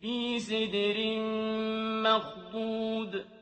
فِي سِدْرٍ مَّخْضُودٍ.